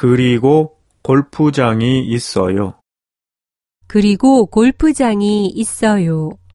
그리고 골프장이 있어요. 그리고 골프장이 있어요.